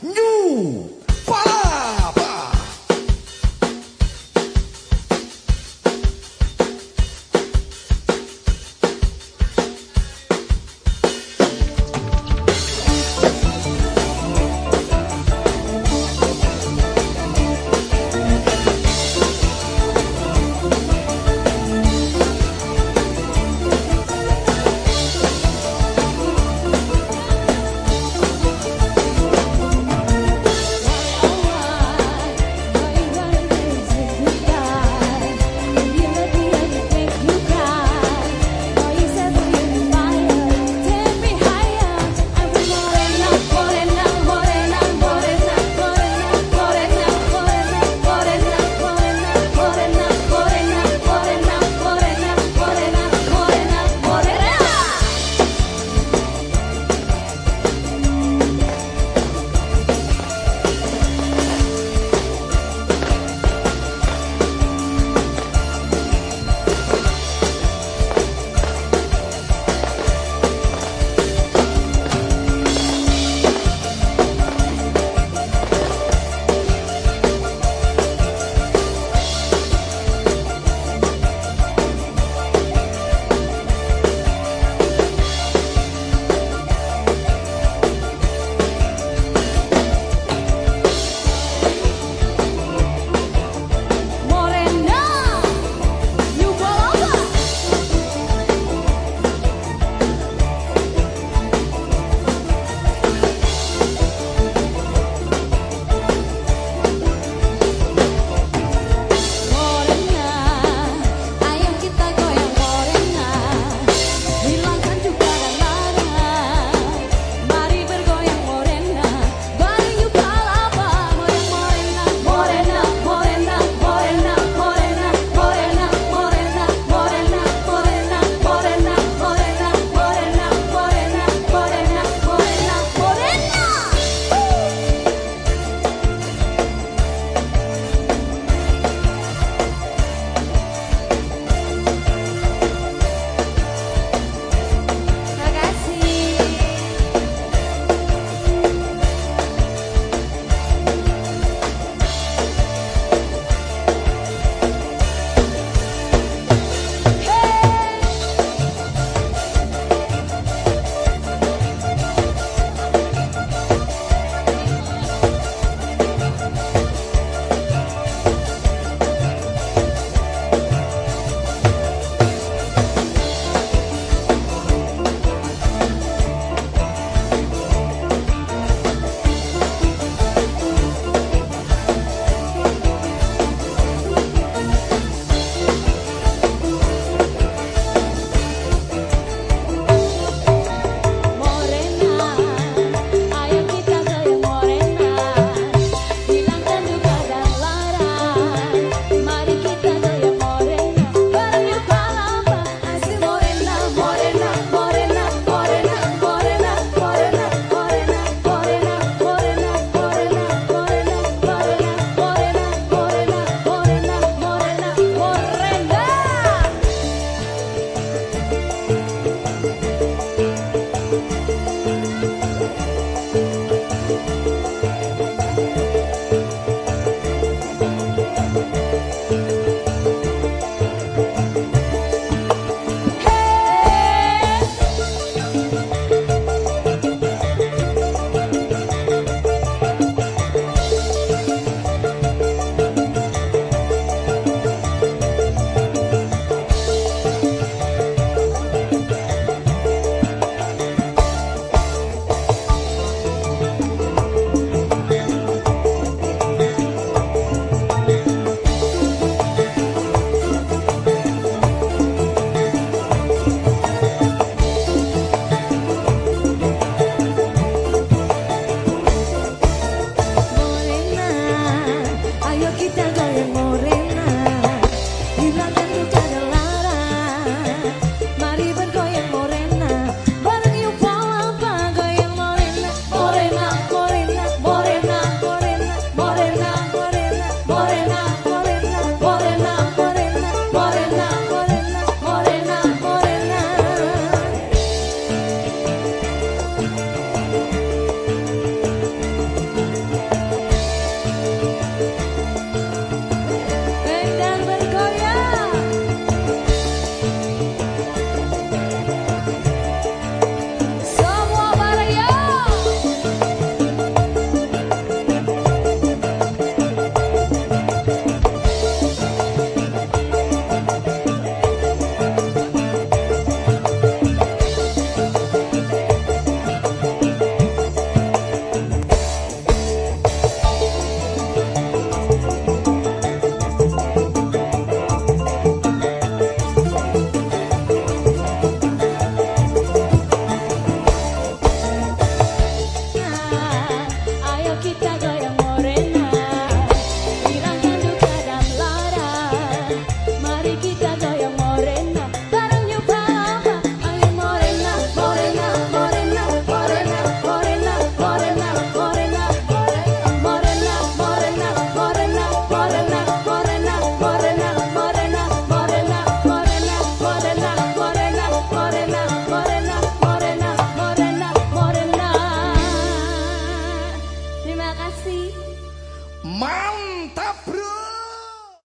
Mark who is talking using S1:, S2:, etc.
S1: New